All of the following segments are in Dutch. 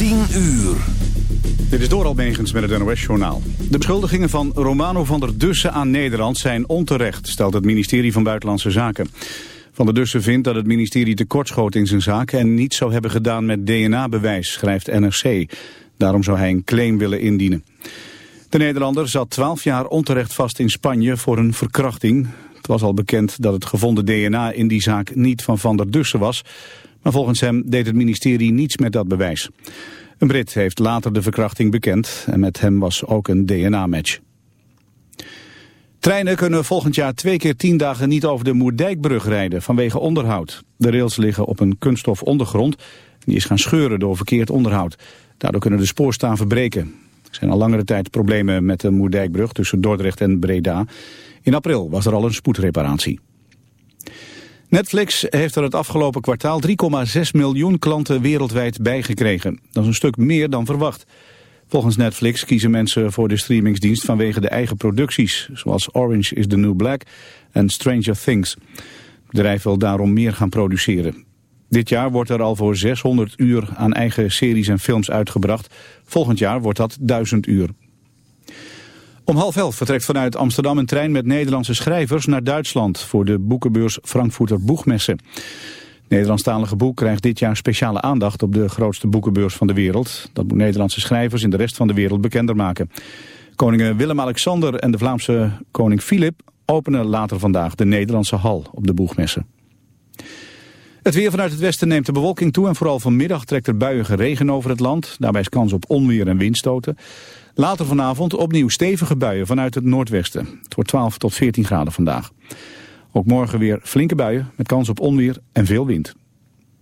10 uur. Dit is door Megens met het NOS-journaal. De beschuldigingen van Romano van der Dussen aan Nederland zijn onterecht, stelt het ministerie van Buitenlandse Zaken. Van der Dussen vindt dat het ministerie tekortschoot in zijn zaak en niets zou hebben gedaan met DNA-bewijs, schrijft NRC. Daarom zou hij een claim willen indienen. De Nederlander zat 12 jaar onterecht vast in Spanje voor een verkrachting. Het was al bekend dat het gevonden DNA in die zaak niet van Van der Dussen was, maar volgens hem deed het ministerie niets met dat bewijs. Een Brit heeft later de verkrachting bekend en met hem was ook een DNA-match. Treinen kunnen volgend jaar twee keer tien dagen niet over de Moerdijkbrug rijden vanwege onderhoud. De rails liggen op een kunststof ondergrond. Die is gaan scheuren door verkeerd onderhoud. Daardoor kunnen de spoorstaven verbreken. Er zijn al langere tijd problemen met de Moerdijkbrug tussen Dordrecht en Breda. In april was er al een spoedreparatie. Netflix heeft er het afgelopen kwartaal 3,6 miljoen klanten wereldwijd bijgekregen. Dat is een stuk meer dan verwacht. Volgens Netflix kiezen mensen voor de streamingsdienst vanwege de eigen producties, zoals Orange is the New Black en Stranger Things. Het bedrijf wil daarom meer gaan produceren. Dit jaar wordt er al voor 600 uur aan eigen series en films uitgebracht. Volgend jaar wordt dat 1000 uur. Om half elf vertrekt vanuit Amsterdam een trein met Nederlandse schrijvers naar Duitsland voor de boekenbeurs Frankfurter Boegmesse. Het Nederlandstalige boek krijgt dit jaar speciale aandacht op de grootste boekenbeurs van de wereld. Dat moet Nederlandse schrijvers in de rest van de wereld bekender maken. Koningen Willem-Alexander en de Vlaamse koning Filip openen later vandaag de Nederlandse hal op de boegmesse. Het weer vanuit het westen neemt de bewolking toe en vooral vanmiddag trekt er buiige regen over het land. Daarbij is kans op onweer en windstoten. Later vanavond opnieuw stevige buien vanuit het noordwesten. Het wordt 12 tot 14 graden vandaag. Ook morgen weer flinke buien met kans op onweer en veel wind.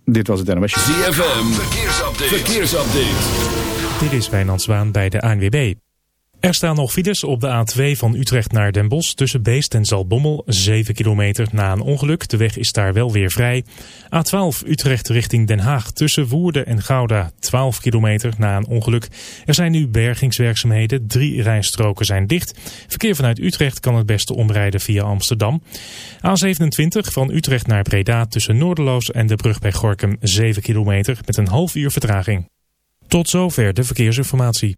Dit was het NOS. ZFM, verkeersupdate. verkeersupdate. Dit is Wijnand Zwaan bij de ANWB. Er staan nog files op de A2 van Utrecht naar Den Bosch tussen Beest en Zalbommel, 7 kilometer na een ongeluk. De weg is daar wel weer vrij. A12 Utrecht richting Den Haag tussen Woerden en Gouda, 12 kilometer na een ongeluk. Er zijn nu bergingswerkzaamheden, drie rijstroken zijn dicht. Verkeer vanuit Utrecht kan het beste omrijden via Amsterdam. A27 van Utrecht naar Breda tussen Noorderloos en de brug bij Gorkum, 7 kilometer met een half uur vertraging. Tot zover de verkeersinformatie.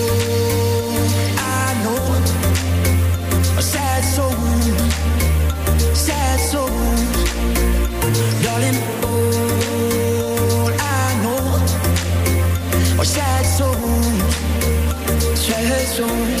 Sad songs, sad soon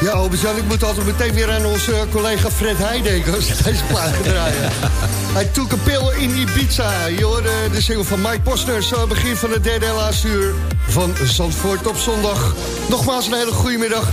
Ja, Albert-Jan, ik moet altijd meteen weer aan onze collega Fred ik deze plaat. Hij took pil in Ibiza. Je hoorde de single van Mike Posner... zo begin van het derde en laatste uur van Zandvoort op zondag. Nogmaals een hele goede middag.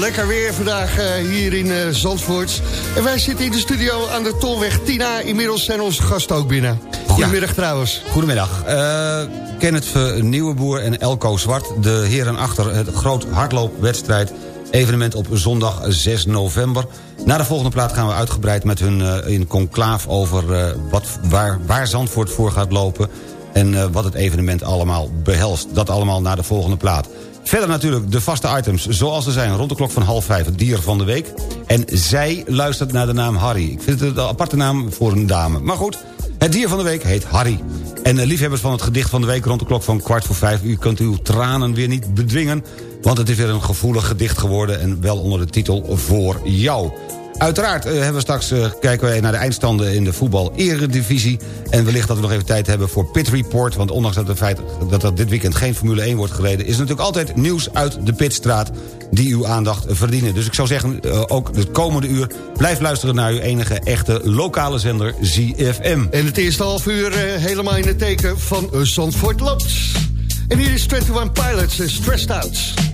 Lekker weer vandaag eh, hier in eh, Zandvoort. En wij zitten in de studio aan de Tolweg Tina. Inmiddels zijn onze gasten ook binnen. Goedemiddag trouwens. Goedemiddag. Uh, Kenneth Nieuweboer en Elko Zwart, de heren achter het groot hardloopwedstrijd evenement op zondag 6 november. Na de volgende plaat gaan we uitgebreid met hun uh, in conclaaf over uh, wat, waar, waar Zandvoort voor gaat lopen... en uh, wat het evenement allemaal behelst. Dat allemaal na de volgende plaat. Verder natuurlijk de vaste items zoals er zijn rond de klok van half vijf. Het dier van de week. En zij luistert naar de naam Harry. Ik vind het een aparte naam voor een dame. Maar goed, het dier van de week heet Harry. En liefhebbers van het gedicht van de week rond de klok van kwart voor vijf... u kunt uw tranen weer niet bedwingen... want het is weer een gevoelig gedicht geworden... en wel onder de titel Voor jou. Uiteraard uh, hebben we straks, uh, kijken wij naar de eindstanden in de voetbal-eredivisie. En wellicht dat we nog even tijd hebben voor Pit Report. Want ondanks dat het feit dat er dit weekend geen Formule 1 wordt gereden... is er natuurlijk altijd nieuws uit de Pitstraat die uw aandacht verdienen. Dus ik zou zeggen, uh, ook het komende uur... blijf luisteren naar uw enige echte lokale zender ZFM. En het eerste half uur helemaal in het teken van Zandvoort Loopt. En hier is 21 Pilots en Stressed Out.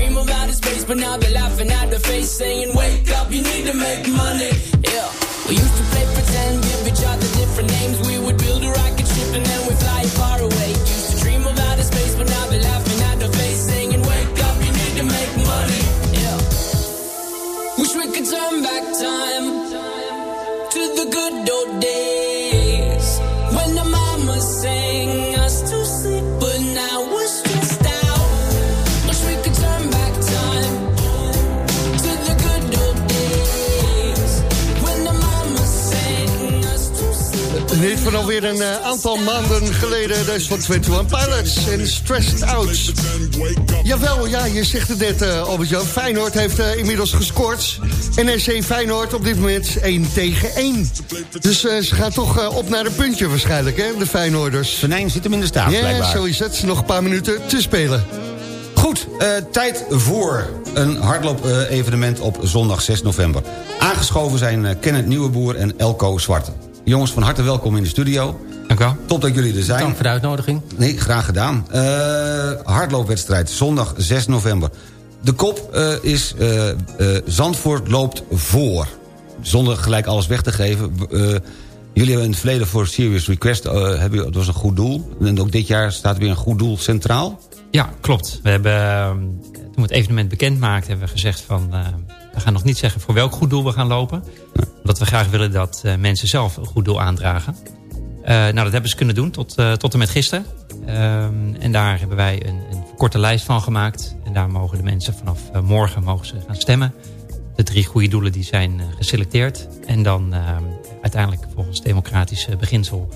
but now they're laughing at the face, saying, "Wake up, you need to make money." Van alweer een uh, aantal maanden geleden. Dat is van 21 Pilots en Stressed Out. Jawel, ja, je zegt het net, uh, Albert-Jan. Feyenoord heeft uh, inmiddels gescoord. NEC Feyenoord op dit moment 1 tegen 1. Dus ze gaan toch op naar een puntje waarschijnlijk, hè, de Feyenoorders. Venijn zit hem in de staat, Ja, blijkbaar. zo is het. Nog een paar minuten te spelen. Goed, tijd voor een hardloop-evenement op zondag 6 november. Aangeschoven zijn Kenneth Nieuweboer en Elko Zwart. Jongens, van harte welkom in de studio. Dank u wel. Top dat jullie er zijn. Dank voor de uitnodiging. Nee, graag gedaan. Uh, hardloopwedstrijd, zondag 6 november. De kop is Zandvoort loopt voor. Zonder gelijk alles weg te geven... Jullie hebben in het verleden voor Serious Request, uh, hebben, dat was een goed doel. En ook dit jaar staat weer een goed doel centraal. Ja, klopt. We hebben, uh, toen we het evenement bekend maakten, hebben we gezegd van... Uh, we gaan nog niet zeggen voor welk goed doel we gaan lopen. Ja. Omdat we graag willen dat uh, mensen zelf een goed doel aandragen. nou, dat hebben ze kunnen doen tot, tot en met gisteren. Ehm, en daar hebben wij een, een korte lijst van gemaakt. En daar mogen de mensen vanaf morgen mogen ze gaan stemmen. De drie goede doelen die zijn geselecteerd. En dan ehm, uiteindelijk volgens democratisch beginsel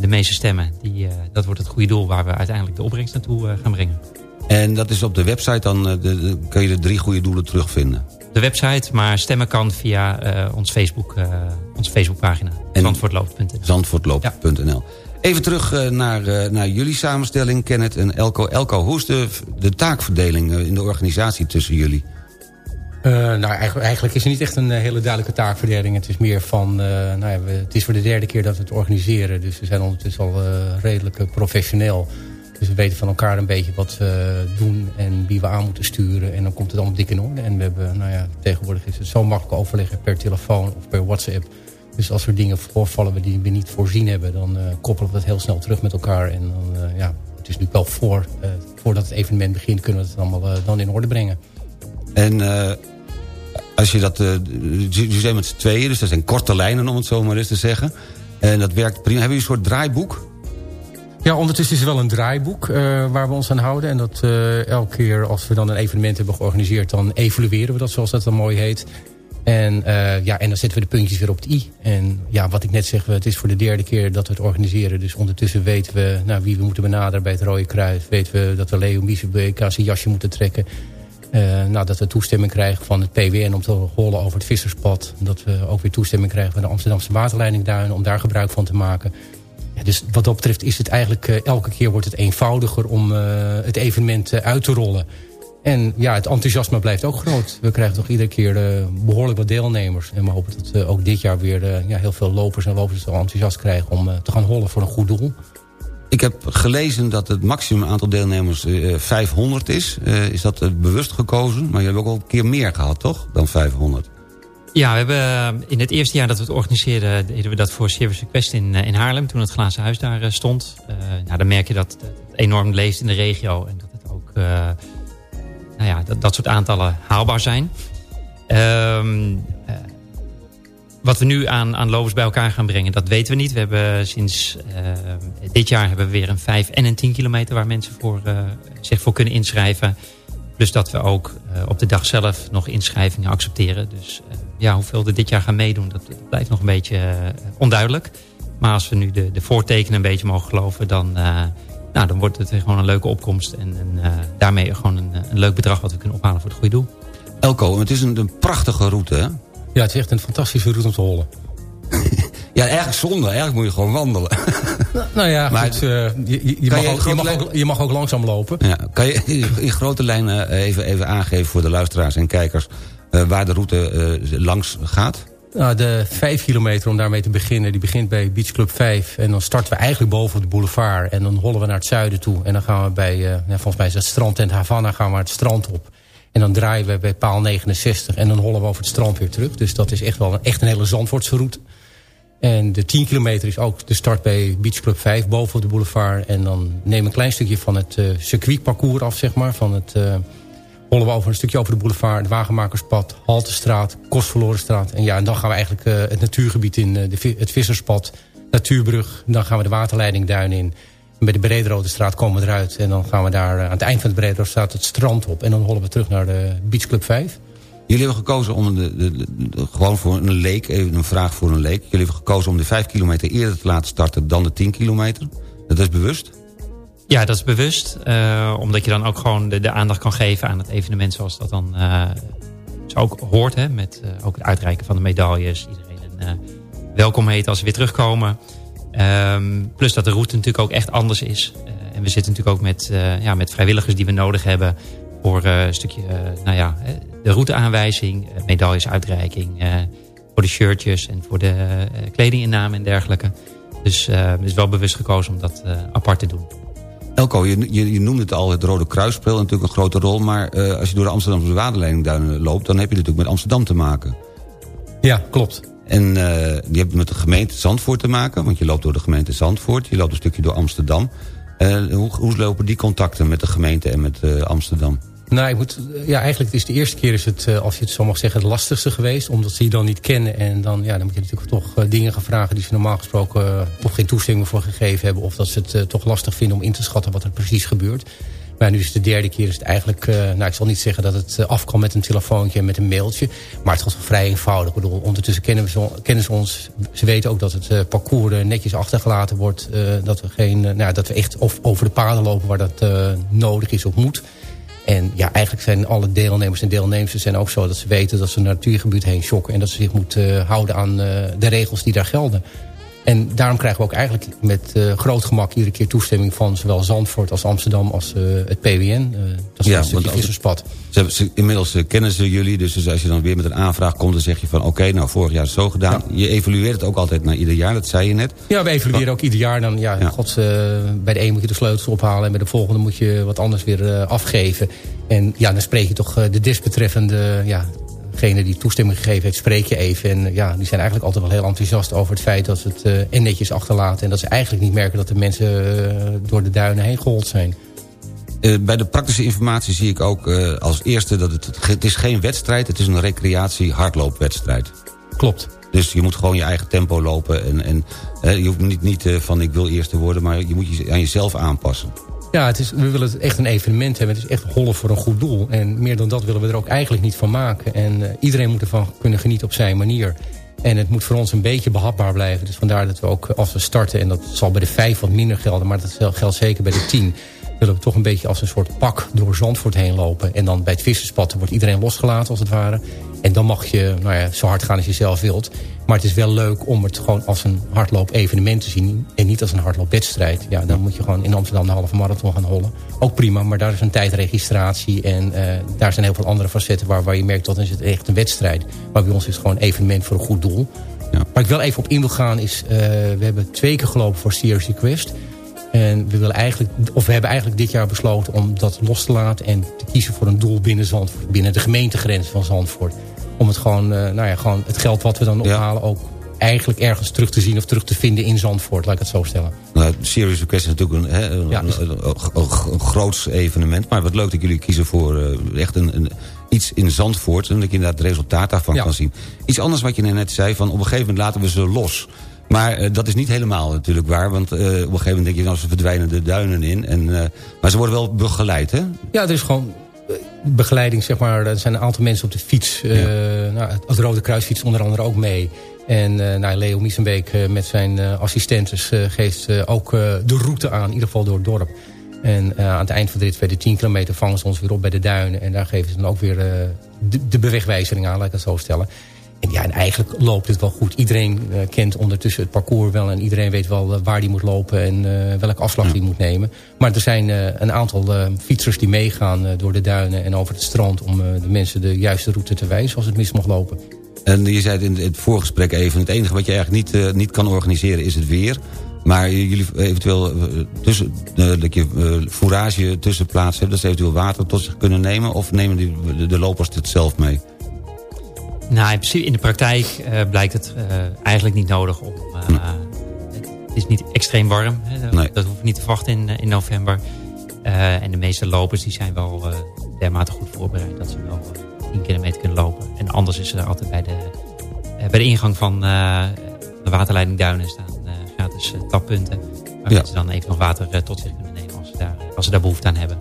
de meeste stemmen. Die, dat wordt het goede doel waar we uiteindelijk de opbrengst naartoe gaan brengen. En dat is op de website, dan de, kun je de drie goede doelen terugvinden? De website, maar stemmen kan via uh, ons Facebook, uh, onze Facebookpagina. Zandvoortloopt.nl ja. Even terug uh, naar, naar jullie samenstelling, Kenneth en Elko. Elko, hoe is de, de taakverdeling in de organisatie tussen jullie? Uh, nou, eigenlijk, eigenlijk, is er niet echt een hele duidelijke taakverdeling. Het is meer van, uh, nou ja, we, het is voor de derde keer dat we het organiseren. Dus we zijn ondertussen al redelijk professioneel. Dus we weten van elkaar een beetje wat we doen en wie we aan moeten sturen. En dan komt het allemaal dik in orde. En we hebben, nou ja, tegenwoordig is het zo makkelijk overleggen per telefoon of per WhatsApp. Dus als er dingen voorvallen die we niet voorzien hebben, dan koppelen we het heel snel terug met elkaar. En dan, ja, het is nu wel voor, voordat het evenement begint, kunnen we het allemaal dan in orde brengen. En als je dat... Je zijn met z'n tweeën, dus dat zijn korte lijnen om het zo maar eens te zeggen. En dat werkt prima. Hebben jullie een soort draaiboek? Ja, ondertussen is er wel een draaiboek uh, waar we ons aan houden. En dat uh, elke keer als we dan een evenement hebben georganiseerd... dan evalueren we dat, zoals dat dan mooi heet. En, uh, ja, en dan zetten we de puntjes weer op het i. En ja, wat ik net zeg, het is voor de derde keer dat we het organiseren. Dus ondertussen weten we nou, wie we moeten benaderen bij het Rode Kruis. Weten we dat we Leo Miesbeek zijn jasje moeten trekken. Nou, dat we toestemming krijgen van het PWN om te hollen over het visserspad. Dat we ook weer toestemming krijgen van de Amsterdamse waterleidingduinen om daar gebruik van te maken. Ja, dus wat dat betreft is het eigenlijk uh, elke keer wordt het eenvoudiger om uh, het evenement uit te rollen. En ja, het enthousiasme blijft ook groot. We krijgen toch iedere keer behoorlijk wat deelnemers. En we hopen dat we ook dit jaar weer ja, heel veel lopers en lopers enthousiast krijgen om te gaan hollen voor een goed doel. Ik heb gelezen dat het maximum aantal deelnemers uh, 500 is. Is dat bewust gekozen? Maar je hebt ook al een keer meer gehad, toch? Dan 500. Ja, we hebben in het eerste jaar dat we het organiseerden... deden we dat voor Service Request in, in Haarlem... toen het glazen huis daar stond. nou, dan merk je dat het enorm leeft in de regio... en dat het ook nou ja, dat, dat soort aantallen haalbaar zijn. Um, wat we nu aan, aan lopers bij elkaar gaan brengen, dat weten we niet. We hebben sinds uh, dit jaar hebben we weer een 5 en een 10 kilometer... waar mensen voor, uh, zich voor kunnen inschrijven. Plus dat we ook uh, op de dag zelf nog inschrijvingen accepteren. Dus ja, hoeveel er dit jaar gaan meedoen, dat, dat blijft nog een beetje onduidelijk. Maar als we nu de, de voortekenen een beetje mogen geloven... dan, nou, dan wordt het gewoon een leuke opkomst. En, en daarmee gewoon een, een leuk bedrag wat we kunnen ophalen voor het goede doel. Elko, het is een, een prachtige route, hè? Ja, het is echt een fantastische route om te hollen. ja, eigenlijk zonde. Eigenlijk moet je gewoon wandelen. nou, nou ja, maar, goed, uh, je, je, mag je, ook, je, mag ook, je, mag ook, langzaam lopen. Ja, kan je in grote lijnen even, even aangeven voor de luisteraars en kijkers... Uh, waar de route uh, langs gaat? Nou, de vijf kilometer om daarmee te beginnen, die begint bij Beach Club 5. En dan starten we eigenlijk boven de boulevard. En dan hollen we naar het zuiden toe. En dan gaan we bij, ja, volgens mij is het strand in Havana, gaan we het strand op. En dan draaien we bij paal 69 en dan hollen we over het strand weer terug. Dus dat is echt wel een, echt een hele Zandvoortse route. En de 10 kilometer is ook de start bij Beach Club 5 boven de boulevard. En dan we een klein stukje van het uh, circuitparcours af, zeg maar. Van het uh, hollen we over een stukje over de boulevard, het Wagenmakerspad, Haltestraat, Kostverlorenstraat. En ja, en dan gaan we eigenlijk uh, het natuurgebied in, de, het Visserspad, Natuurbrug. Dan gaan we de waterleidingduin in. En bij de Brederode straat komen we eruit. En dan gaan we daar aan het eind van de Brederode straat het strand op. En dan hollen we terug naar de Beach Club 5. Jullie hebben gekozen om de- de- gewoon voor een leek, even een vraag voor een leek. Jullie hebben gekozen om de 5 kilometer eerder te laten starten dan de 10 kilometer. Dat is bewust? Ja, dat is bewust. eh, omdat je dan ook gewoon de, aandacht kan geven aan het evenement zoals dat dan eh, zo ook hoort. Hè, met eh, ook het uitreiken van de medailles. Iedereen een, welkom heet als ze weer terugkomen. Ehm, plus dat de route natuurlijk ook echt anders is. En we zitten natuurlijk ook met, ja, met vrijwilligers die we nodig hebben... voor een stukje, nou ja, de routeaanwijzing, medaillesuitreiking... voor de shirtjes en voor de kledinginname en dergelijke. Dus het is wel bewust gekozen om dat apart te doen. Elko, je, je, je noemde het al, het Rode Kruis speelt natuurlijk een grote rol... maar eh, als je door de Amsterdamse waterleidingduinen loopt... dan heb je natuurlijk met Amsterdam te maken. Ja, klopt. En eh die hebt met de gemeente Zandvoort te maken... want je loopt door de gemeente Zandvoort, je loopt een stukje door Amsterdam. Eh, hoe, hoe lopen die contacten met de gemeente en met eh, Amsterdam? Nou, ik moet, ja, eigenlijk is de eerste keer is het, eh, als je het zo mag zeggen, het lastigste geweest. Omdat ze je dan niet kennen. En dan, ja, dan moet je natuurlijk toch eh, dingen gaan vragen die ze normaal gesproken eh, toch geen toestemming voor gegeven hebben. Of dat ze het eh, toch lastig vinden om in te schatten wat er precies gebeurt. Maar nu is het de derde keer is het eigenlijk, eh, nou ik zal niet zeggen dat het eh, af kan met een telefoontje en met een mailtje. Maar het gaat wel vrij eenvoudig. Ik bedoel, ondertussen kennen, we kennen ze ons. Ze weten ook dat het eh, parcours netjes achtergelaten wordt. eh, dat, we geen, eh, nou, dat we echt of over de paden lopen waar dat eh, nodig is of moet. En ja, eigenlijk zijn alle deelnemers en deelnemers zijn ook zo... dat ze weten dat ze naar natuurgebied heen shocken... en dat ze zich moeten eh, houden aan eh, de regels die daar gelden. En daarom krijgen we ook eigenlijk met eh, groot gemak... iedere keer toestemming van zowel Zandvoort als Amsterdam als eh, het PWN. eh, dat is Ja, een stukje visserspad. Ze, ze- inmiddels kennen ze jullie, dus, als je dan weer met een aanvraag komt... dan zeg je van oké, nou vorig jaar is het zo gedaan. Je evalueert het ook altijd na ieder jaar, dat zei je net. Ja, we evalueren ook ieder jaar. Dan, ja, God, eh, bij de een moet je de sleutels ophalen... en bij de volgende moet je wat anders weer afgeven. En ja, dan spreek je toch de desbetreffende... Ja, degene die toestemming gegeven heeft, spreek je even. En eh, ja, die zijn eigenlijk altijd wel heel enthousiast over het feit... dat ze het en netjes achterlaten. En dat ze eigenlijk niet merken dat de mensen eh, door de duinen heen gehold zijn. Bij de praktische informatie zie ik ook als eerste dat het, het is geen wedstrijd... het is een recreatie hardloopwedstrijd. Klopt. Dus je moet gewoon je eigen tempo lopen. En, en je hoeft niet, niet van ik wil eerste worden... maar je moet je aan jezelf aanpassen. Ja, het is, we willen het echt een evenement hebben. Het is echt hollen voor een goed doel. En meer dan dat willen we er ook eigenlijk niet van maken. En eh, iedereen moet ervan kunnen genieten op zijn manier. En het moet voor ons een beetje behapbaar blijven. Dus vandaar dat we ook eh, als we starten... en dat zal bij de vijf wat minder gelden... maar dat geldt zeker bij de tien... willen we toch een beetje als een soort pak door Zandvoort heen lopen. En dan bij het visserspad wordt iedereen losgelaten als het ware. En dan mag je nou ja, zo hard gaan als je zelf wilt. Maar het is wel leuk om het gewoon als een hardloop-evenement te zien... en niet als een hardloopwedstrijd. Ja, dan moet je gewoon in Amsterdam de halve marathon gaan hollen. Ook prima, maar daar is een tijdregistratie... en eh, daar zijn heel veel andere facetten waar, waar je merkt... dat is het echt een wedstrijd. Maar bij ons is het gewoon een evenement voor een goed doel. Waar ik wel even op in wil gaan is... eh, we hebben twee keer gelopen voor Serious Request... En we, willen eigenlijk, of we hebben eigenlijk dit jaar besloten om dat los te laten... en te kiezen voor een doel binnen Zandvoort, binnen de gemeentegrens van Zandvoort. Om het gewoon, eh, nou ja, gewoon het geld wat we dan ophalen ook eigenlijk ergens terug te zien of terug te vinden in Zandvoort, laat ik het zo stellen. Nou, Serious Request is natuurlijk een, hè, een, groots evenement. Maar wat leuk dat jullie kiezen voor eh, echt een, een, iets in Zandvoort... en dat je inderdaad het resultaat daarvan kan zien. Iets anders wat je net zei, van op een gegeven moment laten we ze los... Maar eh, dat is niet helemaal natuurlijk waar. Want eh, op een gegeven moment denk je, nou, ze verdwijnen de duinen in. En, eh, maar ze worden wel begeleid, hè? Ja, er is gewoon begeleiding, zeg maar. Er zijn een aantal mensen op de fiets. eh, nou, het Rode Kruis fietst onder andere ook mee. En nou, Leo Miesenbeek met zijn assistentes eh, geeft ook de route aan. In ieder geval door het dorp. En aan het eind van de rit bij de 10 kilometer vangen ze ons weer op bij de duinen. En daar geven ze dan ook weer de, de bewegwijzering aan, laat ik het zo stellen. En ja, en eigenlijk loopt het wel goed. Iedereen eh, kent ondertussen het parcours wel. En iedereen weet wel eh, waar die moet lopen en eh, welke afslag die moet nemen. Maar er zijn een aantal fietsers die meegaan door de duinen en over het strand... om de mensen de juiste route te wijzen als het mis mag lopen. En je zei het in het voorgesprek even... het enige wat je eigenlijk niet, niet kan organiseren is het weer. Maar jullie eventueel tussen, dat je fourage tussen plaatsen hebt... dat ze eventueel water tot zich kunnen nemen... of nemen die, de, de lopers dit zelf mee? Nou, in, principe, in de praktijk eh, blijkt het eh, eigenlijk niet nodig om... eh, Het is niet extreem warm. Hè, dat, Nee. dat hoeven we niet te verwachten in, in november. En de meeste lopers die zijn wel dermate goed voorbereid... dat ze wel eh, 10 kilometer kunnen lopen. En anders is er altijd bij de, bij de ingang van de waterleiding Duinen... staan gratis tappunten. Waar Ja. mensen dan even nog water tot zich kunnen nemen... als ze daar, als ze daar behoefte aan hebben.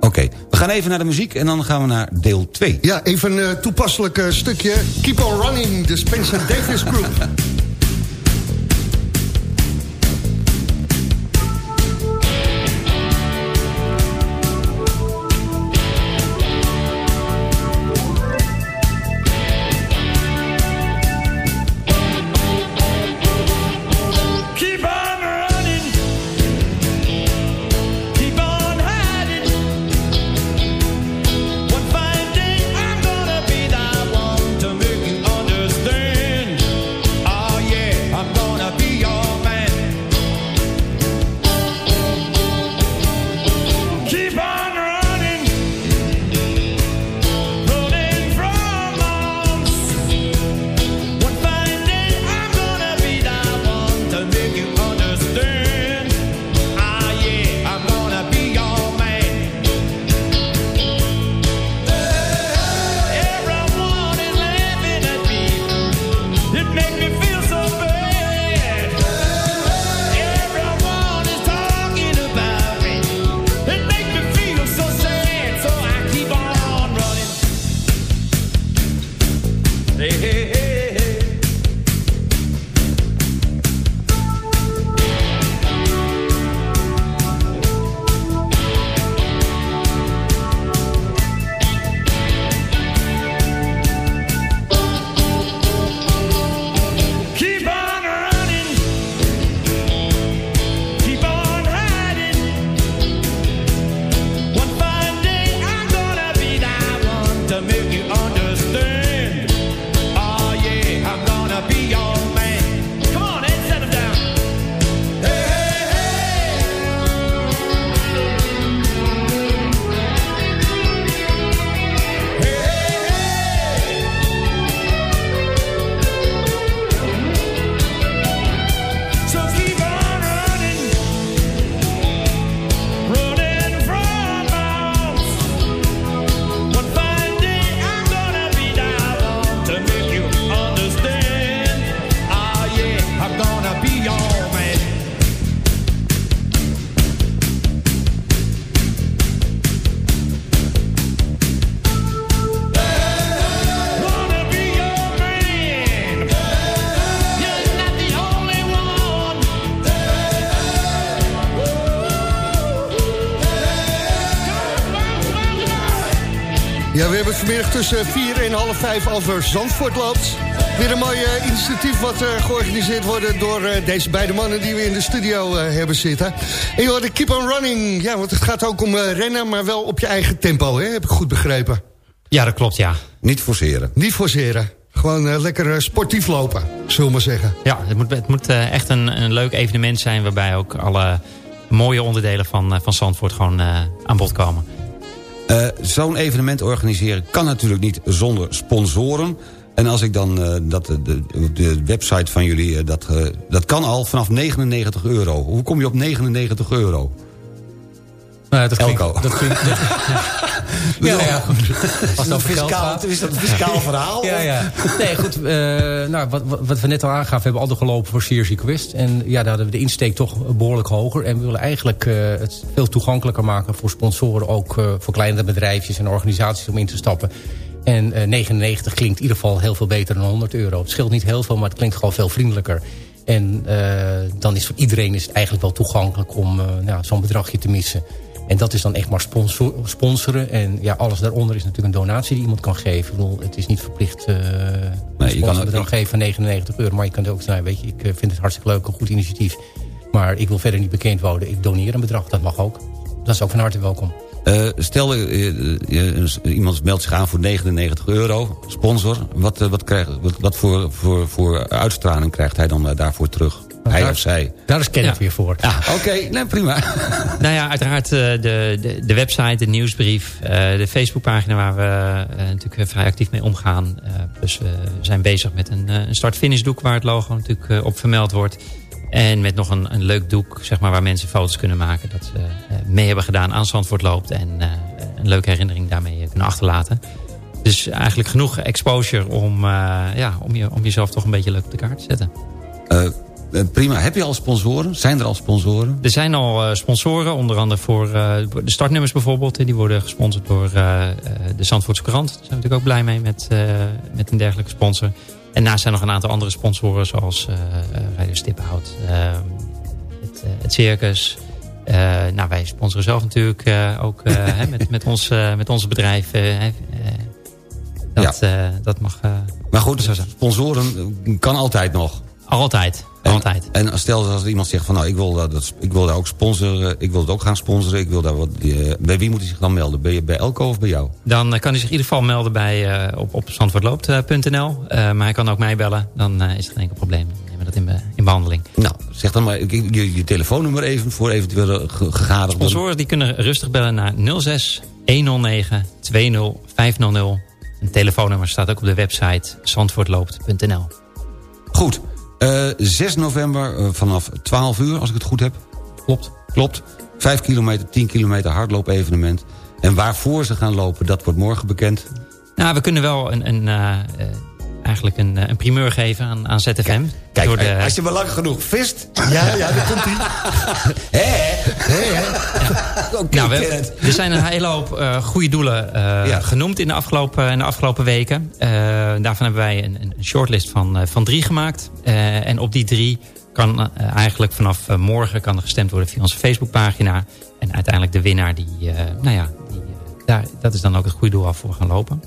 Oké, we gaan even naar de muziek en dan gaan we naar deel 2. Ja, even een uh, toepasselijk uh, stukje. Keep on running, de Spencer Davis Group. vanmiddag tussen 4 en half 5 over Zandvoort loopt. Weer een mooi initiatief wat uh, georganiseerd wordt door uh, deze beide mannen die we in de studio hebben zitten. En je hoorde Keep on Running. Ja, want het gaat ook om rennen, maar wel op je eigen tempo, hè? heb ik goed begrepen. Ja, dat klopt, ja. Niet forceren. Niet forceren. Gewoon lekker sportief lopen, zullen we maar zeggen. Ja, het moet, het moet echt een, een leuk evenement zijn... waarbij ook alle mooie onderdelen van, van Zandvoort gewoon aan bod komen. Uh, Zo'n evenement organiseren kan natuurlijk niet zonder sponsoren. En als ik dan uh, dat, de, de, website van jullie, uh, dat, dat kan al vanaf 99 euro. Hoe kom je op 99 euro? Nou, dat klinkt, Elko. Dat klinkt, dat, ja. Is, dat fiscaal, is dat een fiscaal verhaal? ja, ja. Nee, goed. Uh, nou, wat, wat we net al aangaven, we hebben altijd gelopen voor Sears Quest. En ja, daar hadden we de insteek toch behoorlijk hoger. En we willen eigenlijk uh, het veel toegankelijker maken voor sponsoren. Ook uh, voor kleinere bedrijfjes en organisaties om in te stappen. En 99 klinkt in ieder geval heel veel beter dan 100 euro. Het scheelt niet heel veel, maar het klinkt gewoon veel vriendelijker. En dan is voor iedereen is het eigenlijk wel toegankelijk om nou, zo'n bedragje te missen. En dat is dan echt maar sponsor, sponsoren. En ja, alles daaronder is natuurlijk een donatie die iemand kan geven. Ik bedoel, het is niet verplicht uh, nee, je kan het bedrag geven van 99 euro. Maar je kan ook zeggen, weet je, ik vind het hartstikke leuk, een goed initiatief. Maar ik wil verder niet bekend worden. Ik doneer een bedrag, dat mag ook. Dat is ook van harte welkom. Uh, stel, uh, iemand meldt zich aan voor 99 euro, sponsor. Wat, wat, krijgt, wat, wat voor, voor, voor uitstraling krijgt hij dan daarvoor terug? Hij daar, of zij. Daar is Kenneth ja. weer voor. Ja, oké, okay, nee, prima. nou ja, uiteraard uh, de, de, de, website, de nieuwsbrief, uh, de Facebookpagina waar we uh, natuurlijk vrij actief mee omgaan. dus we zijn bezig met een, een start-finish doek waar het logo natuurlijk op vermeld wordt. En met nog een, een leuk doek zeg maar, waar mensen foto's kunnen maken. Dat ze mee hebben gedaan aan Zandvoort loopt. En een leuke herinnering daarmee kunnen achterlaten. Dus eigenlijk genoeg exposure om, ja, om, je, om jezelf toch een beetje leuk op de kaart te zetten eh, prima. Heb je al sponsoren? Zijn er al sponsoren? Er zijn al eh, sponsoren, onder andere voor eh, de startnummers bijvoorbeeld. Die worden gesponsord door eh, eh, de Zandvoortse Krant. Daar zijn we natuurlijk ook blij mee met, eh, met een dergelijke sponsor. En naast zijn nog een aantal andere sponsoren zoals eh eh, Radio Stiphout, eh, het, eh, het Circus. Eh, nou, wij sponsoren zelf natuurlijk eh, ook eh, met, met, ons, eh, met onze bedrijf. eh, eh, dat, eh, dat mag... eh, Maar goed, sponsoren eh, kan altijd nog. Altijd, altijd. En stel als iemand zegt van nou, ik wil, dat, ik wil daar ook sponsoren, ik wil het ook gaan sponsoren, ik wil daar wat, eh, bij wie moet hij zich dan melden? Bij, bij Elko of bij jou? Dan eh, kan hij zich in ieder geval melden bij, eh, op, op zandvoortloopt.nl. Maar hij kan ook mij bellen. Dan is er geen enkel probleem. Dan nemen we dat in, be- in behandeling. Nou, zeg dan maar je, je, telefoonnummer even voor eventuele ge- gegadigden. Sponsoren die kunnen rustig bellen naar 06 109 20 500. Een telefoonnummer staat ook op de website zandvoortloopt.nl. Goed, 6 november eh, vanaf 12 uur, als ik het goed heb. Klopt. Klopt. 5 kilometer, 10 kilometer hardloop evenement. En waarvoor ze gaan lopen, dat wordt morgen bekend. Nou, we kunnen wel een, een, eh, eh, eigenlijk een, eh, een primeur geven aan, aan ZFM. Kijk, Door de, als je maar lang genoeg vist... Ja, ja, daar komt hij. nou, we, er zijn een hele hoop eh, goede doelen eh, genoemd in de afgelopen, in de afgelopen weken. Eh, daarvan hebben wij een, een shortlist van, eh, van drie gemaakt. Eh, en op die drie kan eh, eigenlijk vanaf eh, morgen kan er gestemd worden via onze Facebookpagina. En uiteindelijk de winnaar, die, eh, nou ja, die, eh, daar, dat is dan ook het goede doel we voor gaan lopen.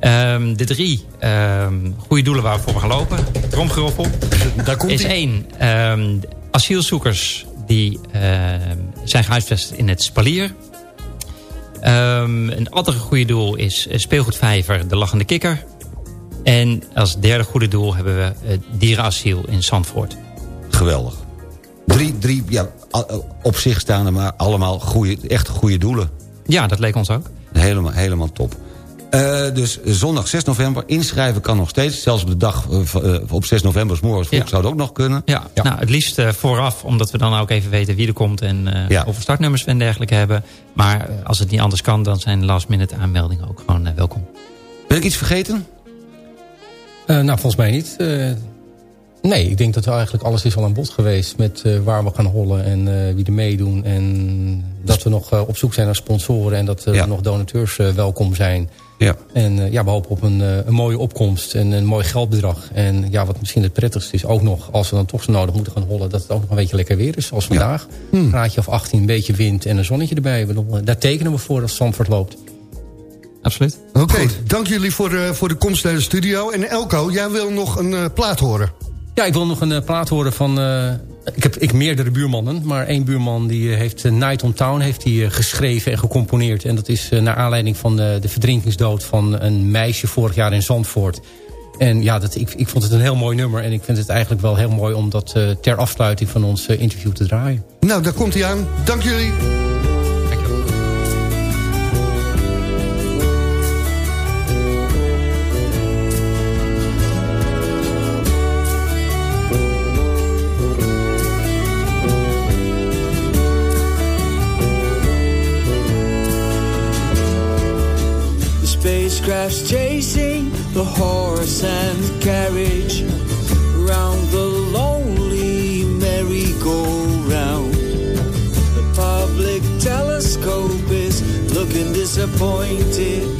Ehm, de drie ehm, goede doelen waar we voor gaan lopen. Tromgeroffel. Daar komt is één. ehm, asielzoekers die zijn gehuisvest in het Spalier. Een andere goede doel is eh, speelgoedvijver De Lachende Kikker. En als derde goede doel hebben we het dierenasiel in Zandvoort. Geweldig. Drie, drie ja, op zich staande, maar allemaal goede, echt goede doelen. Ja, dat leek ons ook. Helemaal, helemaal top. Eh, dus zondag 6 november, inschrijven kan nog steeds. Zelfs op de dag eh, eh, op 6 november, 's morgens vroeg, Ja. zou het ook nog kunnen. Ja, Nou, het liefst eh, vooraf, omdat we dan ook even weten wie er komt... en eh, Ja. of we startnummers en dergelijke hebben. Maar als het niet anders kan, dan zijn last minute aanmeldingen ook gewoon welkom. Ben ik iets vergeten? Eh, nou, volgens mij niet. Nee, ik denk dat er eigenlijk alles is al aan bod geweest... met eh, waar we gaan hollen en eh, wie er meedoen. En dat we nog eh, op zoek zijn naar sponsoren... en dat er Ja. nog donateurs welkom zijn. Ja. En eh, ja, we hopen op een, eh, een mooie opkomst en een mooi geldbedrag. En ja, wat misschien het prettigste is ook nog... als we dan toch zo nodig moeten gaan hollen... dat het ook nog een beetje lekker weer is, zoals vandaag. Een graadje of 18, een beetje wind en een zonnetje erbij. Daar tekenen we voor als Zandvoort loopt. Absoluut. Oké, dank jullie voor, eh, voor de komst naar de studio. En Elko, jij wil nog een eh, plaat horen. Ja, ik wil nog een eh, plaat horen van... eh, ik heb ik meerdere buurmannen, maar één buurman die eh, heeft Night on Town heeft eh, geschreven en gecomponeerd. En dat is naar aanleiding van de, verdrinkingsdood van een meisje vorig jaar in Zandvoort. En ja, dat, ik, ik vond het een heel mooi nummer. En ik vind het eigenlijk wel heel mooi om dat ter afsluiting van ons interview te draaien. Nou, daar komt hij aan. Dank jullie. Spacecraft's chasing the horse and carriage round the lonely merry-go-round. The public telescope is looking disappointed,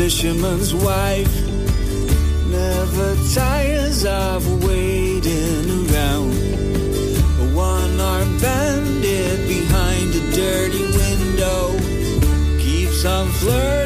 fisherman's wife never tires of waiting around. A one-armed bandit behind a dirty window keeps on flirting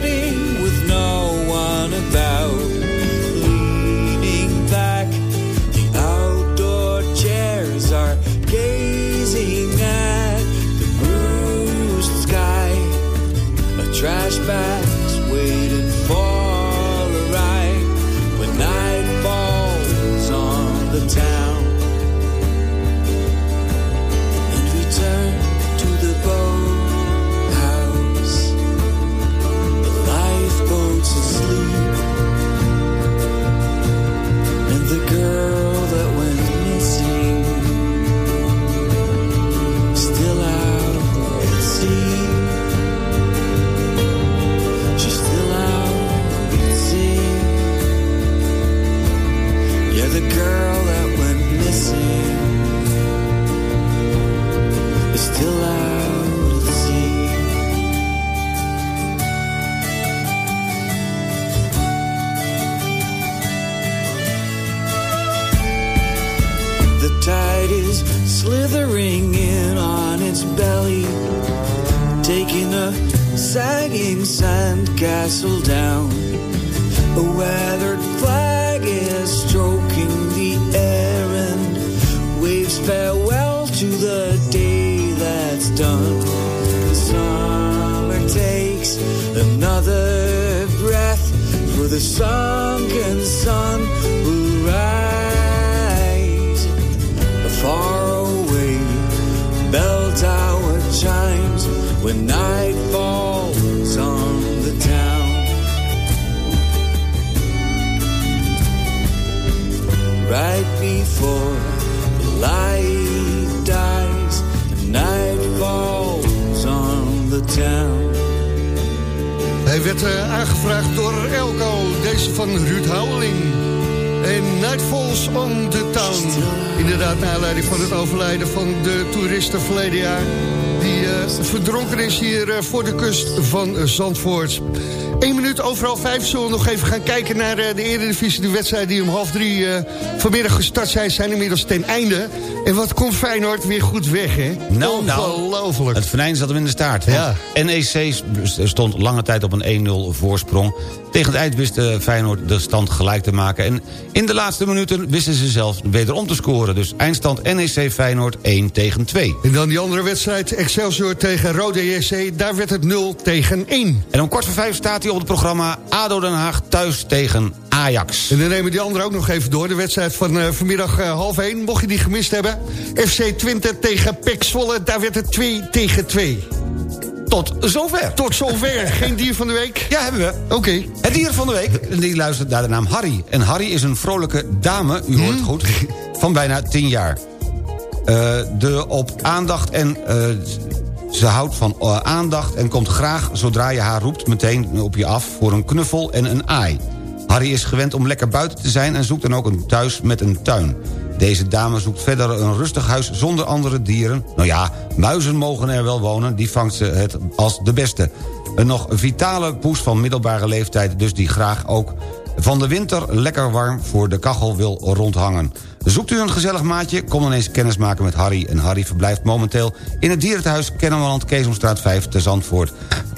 to the day that's done. Summer takes another breath for the sunken sun will rise Hij werd eh, aangevraagd door Elko, deze van Ruud Houweling. En Nightfalls on the Town. Inderdaad, naar aanleiding van het overlijden van de toeristen verleden jaar. Die eh, verdronken is hier eh, voor de kust van Zandvoort. Eén minuut overal vijf. Zullen we nog even gaan kijken naar eh, de Eredivisie. De wedstrijd die om half drie eh, vanmiddag gestart zijn, zijn inmiddels ten einde. En wat komt Feyenoord weer goed weg, hè? Nou, nou, Ongelooflijk. het venijn zat hem in de staart. Ja. NEC stond lange tijd op een 1-0 voorsprong. Tegen het eind wist Feyenoord de stand gelijk te maken. En in de laatste minuten wisten ze zelf wederom te scoren. Dus eindstand NEC Feyenoord 1 tegen 2. En dan die andere wedstrijd, Excelsior tegen Rode JC. Daar werd het 0 tegen 1. En om kwart voor vijf staat hij op het programma ADO Den Haag thuis tegen Ajax. En dan nemen die anderen ook nog even door. De wedstrijd van eh, vanmiddag eh, half 1, mocht je die gemist hebben. FC Twente tegen PEC Zwolle, daar werd het 2 tegen 2. Tot zover. Tot zover. Geen dier van de week? Ja, hebben we. Oké. Het dier van de week, die luistert naar de naam Harry. En Harry is een vrolijke dame, u hoort Hmm? goed, van bijna 10 jaar. Eh, de op aandacht en... ze houdt van eh, aandacht en komt graag, zodra je haar roept... meteen op je af voor een knuffel en een aai. Harry is gewend om lekker buiten te zijn... en zoekt dan ook een thuis met een tuin. Deze dame zoekt verder een rustig huis zonder andere dieren. Nou ja, muizen mogen er wel wonen, die vangt ze het als de beste. Een nog vitale poes van middelbare leeftijd... dus die graag ook van de winter lekker warm voor de kachel wil rondhangen. Zoekt u een gezellig maatje? Kom dan eens kennis maken met Harry. En Harry verblijft momenteel in het dierentehuis Kennemerland Keesomstraat 5 te Zandvoort.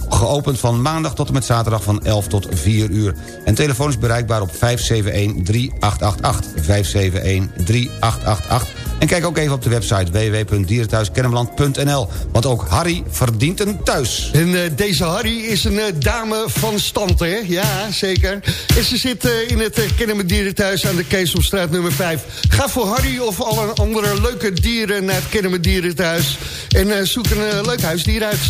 Geopend van maandag tot en met zaterdag van 11 tot 4 uur. En telefoon is bereikbaar op 571-3888. 571-3888. En kijk ook even op de website www.dierenthuiskennemerland.nl. Want ook Harry verdient een thuis. En eh, deze Harry is een eh, dame van stand, hè? Ja, zeker. En ze zit eh, in het Kennemer Dierenthuis aan de Keesomstraat nummer 5. Ga voor Harry of alle andere leuke dieren naar het Kennemer Dierenthuis. En zoek een leuk huisdier uit.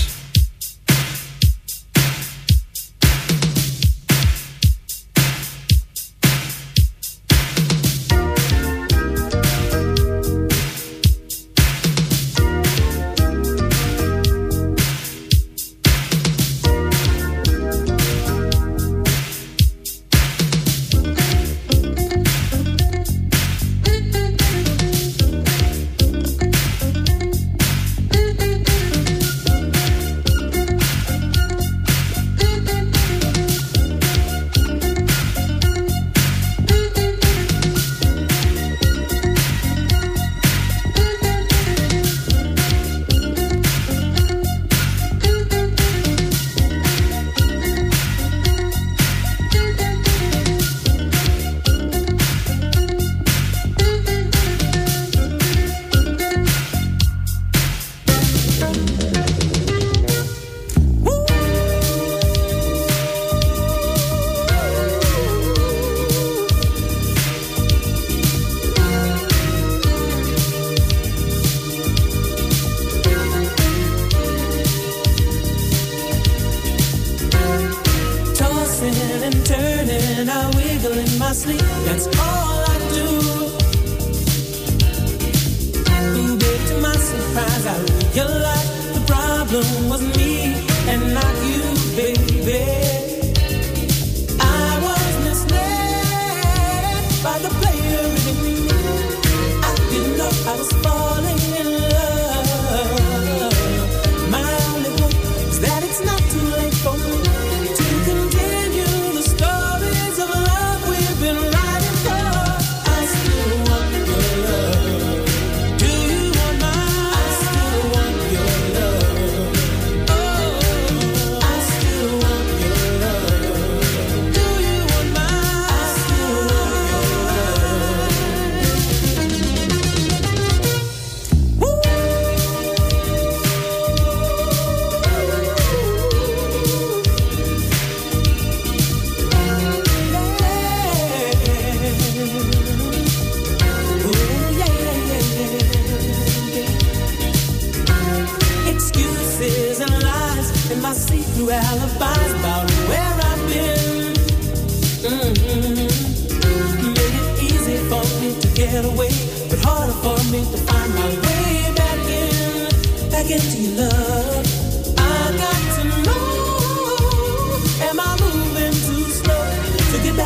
Took it back.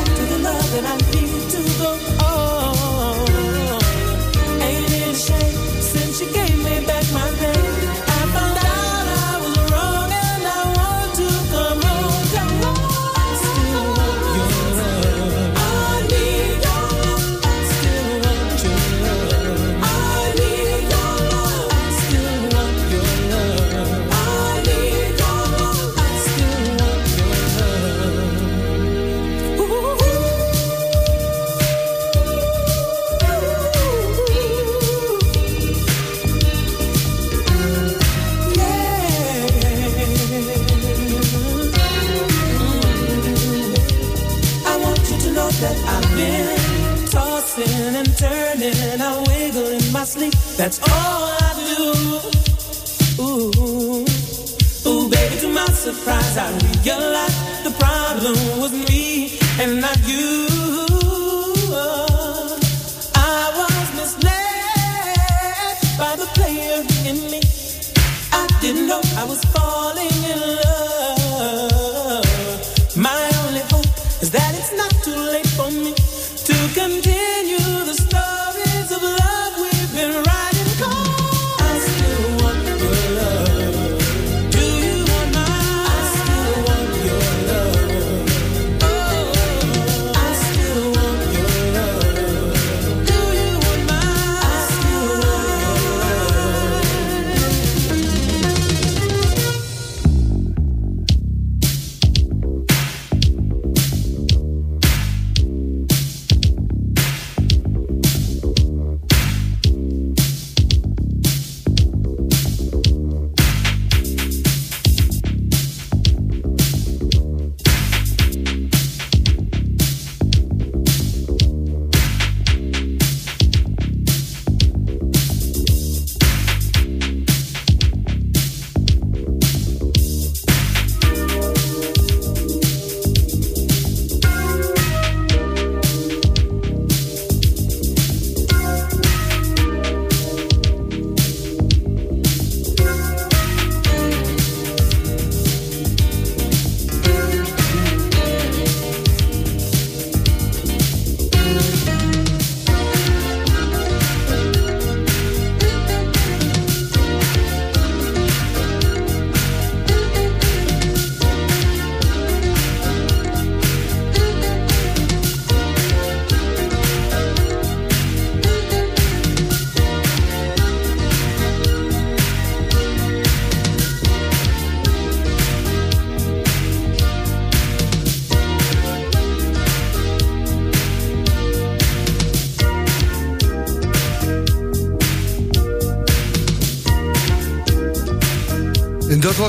That's all I do. Ooh, ooh, baby, to my surprise, I realized the problem was me and not you. I was misled by the player in me. I didn't know I was falling in love.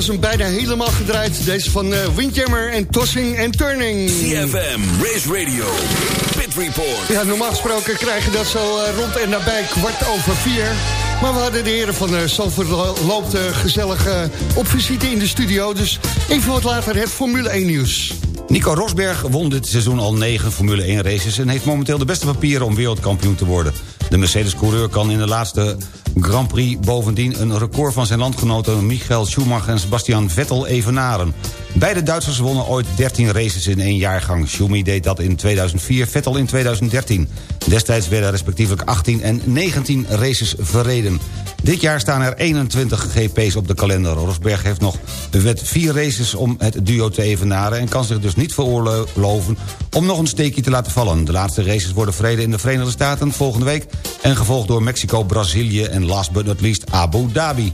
Was hem bijna helemaal gedraaid. Deze van eh, Windjammer en Tossing en Turning. CFM, Race Radio, Pit Report. Ja, normaal gesproken krijgen dat zo eh, rond en nabij kwart over vier. Maar we hadden de heren van uh, Zandvoort lo- loopt eh, gezellig eh, op visite in de studio. Dus even wat later het Formule 1 nieuws. Nico Rosberg won dit seizoen al 9 Formule 1 races... en heeft momenteel de beste papieren om wereldkampioen te worden. De Mercedes-coureur kan in de laatste Grand Prix bovendien... een record van zijn landgenoten Michael Schumacher en Sebastian Vettel evenaren. Beide Duitsers wonnen ooit 13 races in één jaargang. Schumi deed dat in 2004, Vettel in 2013. Destijds werden respectievelijk 18 en 19 races verreden. Dit jaar staan er 21 GP's op de kalender. Rosberg heeft nog wet vier races om het duo te evenaren... en kan zich dus niet veroorloven om nog een steekje te laten vallen. De laatste races worden verreden in de Verenigde Staten volgende week... en gevolgd door Mexico, Brazilië en last but not least Abu Dhabi.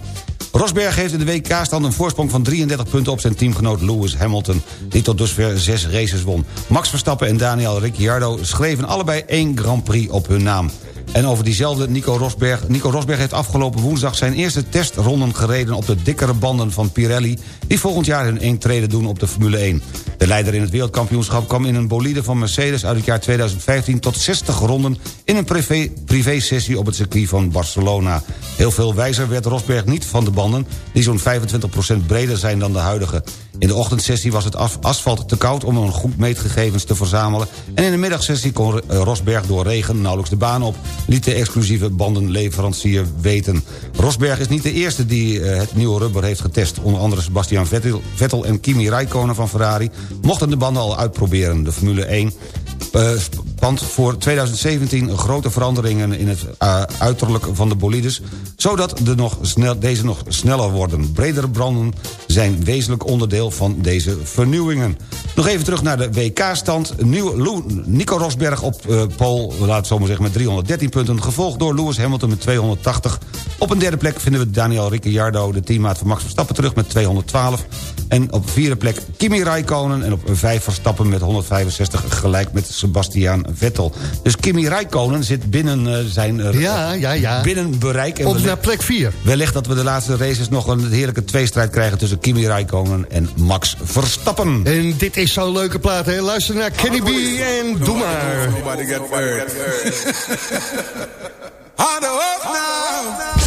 Rosberg heeft in de WK-stand een voorsprong van 33 punten op zijn teamgenoot Lewis Hamilton... die tot dusver zes races won. Max Verstappen en Daniel Ricciardo schreven allebei één Grand Prix op hun naam. En over diezelfde Nico Rosberg. Nico Rosberg heeft afgelopen woensdag zijn eerste testronden gereden... op de dikkere banden van Pirelli... die volgend jaar hun intrede doen op de Formule 1. De leider in het wereldkampioenschap kwam in een bolide van Mercedes... uit het jaar 2015 tot 60 ronden in een privé- privé-sessie op het circuit van Barcelona. Heel veel wijzer werd Rosberg niet van de banden... die zo'n 25% breder zijn dan de huidige. In de ochtendsessie was het asfalt te koud om een goed meetgegevens te verzamelen... en in de middagsessie kon Rosberg door regen nauwelijks de baan op. liet de exclusieve bandenleverancier weten. Rosberg is niet de eerste die eh, het nieuwe rubber heeft getest. Onder andere Sebastian Vettel, Vettel en Kimi Räikkönen van Ferrari... mochten de banden al uitproberen. De Formule 1 uh, spant voor 2017 grote veranderingen in het uh, uiterlijk van de bolides... zodat de nog snel, deze nog sneller worden. Bredere branden zijn wezenlijk onderdeel van deze vernieuwingen. Nog even terug naar de WK-stand. Nico Rosberg op uh, pole, laat het zo maar zeggen, met 313 punten... gevolgd door Lewis Hamilton met 280. Op een derde plek vinden we Daniel Ricciardo... de teammaat van Max Verstappen terug met 212. En op vierde plek Kimi Räikkönen. En op vijf Verstappen met 165 gelijk met Sebastian Vettel. Dus Kimi Räikkönen zit binnen uh, zijn uh, ja, ja, ja. binnen bereik. Op naar plek 4. Wellicht dat we de laatste races nog een heerlijke tweestrijd krijgen... tussen Kimi Räikkönen en Max Verstappen. En dit is zo'n leuke plaat, hè? Luister naar Kenny B en doe maar. Aan de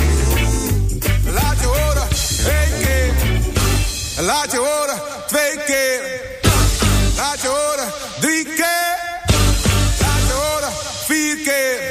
Laat je horen, één keer. Laat je horen, twee keer. Laat je horen, drie keer. Laat je horen, vier keer.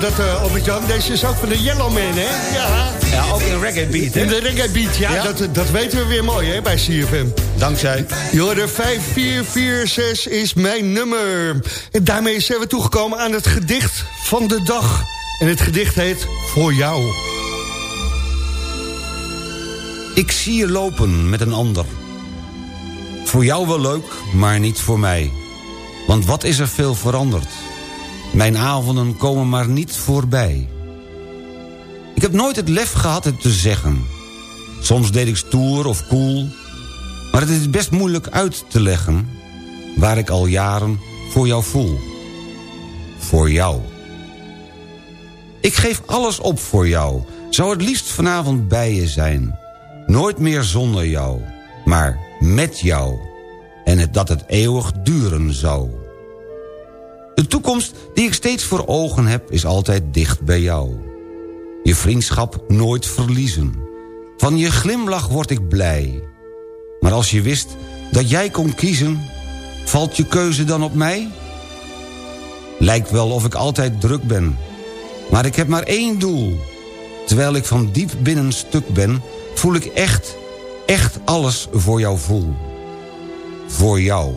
je dat, uh, Albert-Jan? Deze is ook van de Yellowman, hè? Ja. Ja, ook in reggae beat, hè? In de reggae beat, ja, Ja. Dat, dat weten we weer mooi, hè, bij CFM. Dankzij. Jorden 5446 is mijn nummer. En daarmee zijn we toegekomen aan het gedicht van de dag. En het gedicht heet Voor jou. Ik zie je lopen met een ander. Voor jou wel leuk, maar niet voor mij. Want wat is er veel veranderd? Mijn avonden komen maar niet voorbij. Ik heb nooit het lef gehad het te zeggen. Soms deed ik stoer of cool. Maar het is best moeilijk uit te leggen... waar ik al jaren voor jou voel. Voor jou. Ik geef alles op voor jou. Zou het liefst vanavond bij je zijn. Nooit meer zonder jou, maar met jou. En het, dat het eeuwig duren zou. De toekomst die ik steeds voor ogen heb... is altijd dicht bij jou. Je vriendschap nooit verliezen. Van je glimlach word ik blij. Maar als je wist dat jij kon kiezen... valt je keuze dan op mij? Lijkt wel of ik altijd druk ben. Maar ik heb maar één doel. Terwijl ik van diep binnen stuk ben... voel ik echt, echt alles voor jou voel. Voor jou.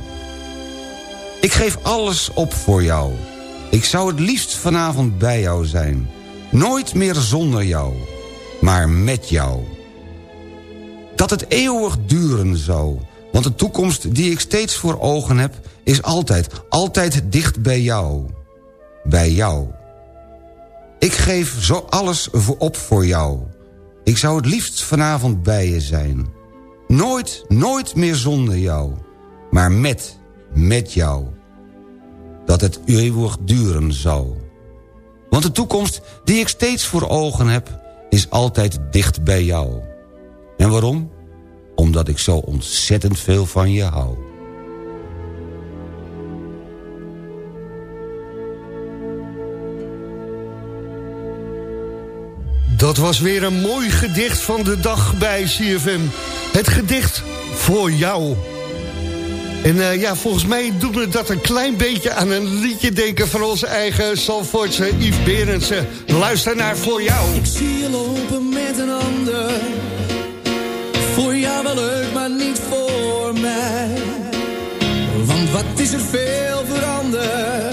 Ik geef alles op voor jou. Ik zou het liefst vanavond bij jou zijn. Nooit meer zonder jou, maar met jou. Dat het eeuwig duren zou. Want de toekomst die ik steeds voor ogen heb... is altijd, altijd dicht bij jou. Bij jou. Ik geef zo alles op voor jou. Ik zou het liefst vanavond bij je zijn. Nooit, nooit meer zonder jou. Maar met, met jou. Dat het eeuwig duren zou. Want de toekomst die ik steeds voor ogen heb... is altijd dicht bij jou. En waarom? Omdat ik zo ontzettend veel van je hou. Dat was weer een mooi gedicht van de dag bij CFM. Het gedicht voor jou. En uh, ja, volgens mij doen we dat een klein beetje aan een liedje denken... van onze eigen Salfortse Yves Berendsen. Luister naar Voor Jou. Ik zie je lopen met een ander. Voor jou wel leuk, maar niet voor mij. Want wat is er veel veranderd.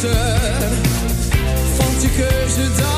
Kiezen, vond je keuze dan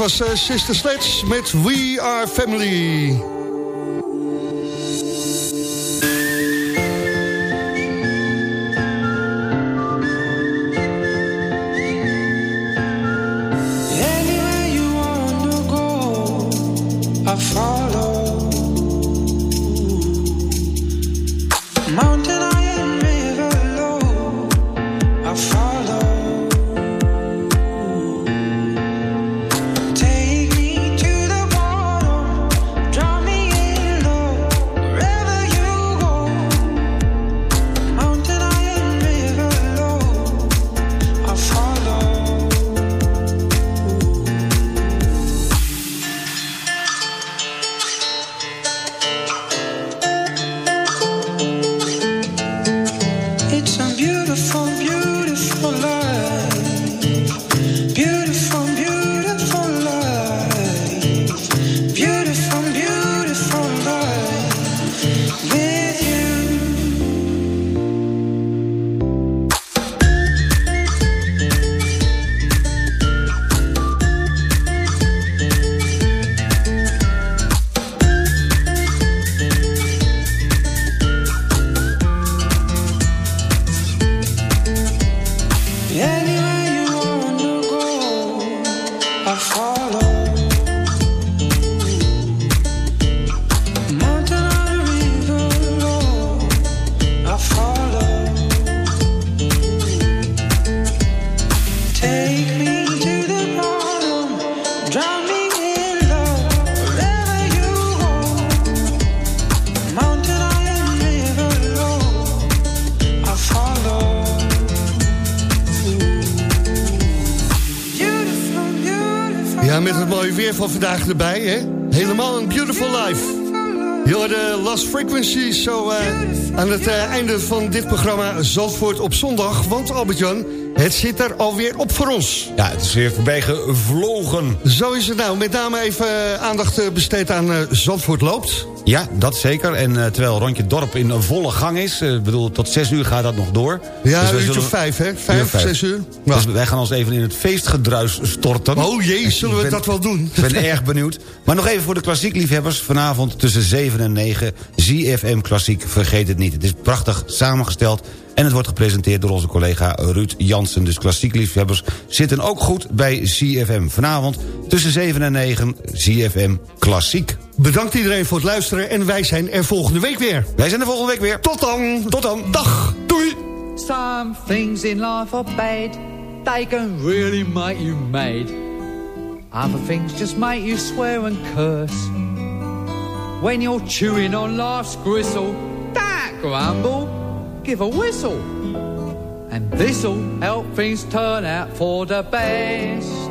was eh, Sister Sledge met We Are Family. Vandaag erbij, hè? Helemaal een beautiful life. Je hoorde Last Frequency zo eh, aan het eh, einde van dit programma Zandvoort op zondag. Want Albert-Jan, het zit er alweer op voor ons. Ja, het is weer voorbij gevlogen. Zo is het nou. Met name even eh, aandacht besteed aan Zandvoort loopt. Ja, dat zeker. En eh, terwijl Rondje Dorp in volle gang is... Ik bedoel, tot zes uur gaat dat nog door. Ja, Dus een uurtje of vijf, hè? Vijf, Uur zes uur. Dus wij gaan ons even in het feestgedruis storten. Oh jee, zullen we ben- dat wel doen? Ik ben erg benieuwd. Maar nog even voor de klassiekliefhebbers. Vanavond tussen 7 en 9. ZFM Klassiek, vergeet het niet. Het is prachtig samengesteld. En het wordt gepresenteerd door onze collega Ruud Jansen. Dus klassiekliefhebbers zitten ook goed bij ZFM. Vanavond tussen 7 en 9. ZFM Klassiek. Bedankt iedereen voor het luisteren en wij zijn er volgende week weer. Wij zijn er volgende week weer. Tot dan. Tot dan. Dag. Doei. Some things in life are bad. They can really make you mad. Other things just make you swear and curse. When you're chewing on life's gristle, that grumble, give a whistle. And this'll help things turn out for the best.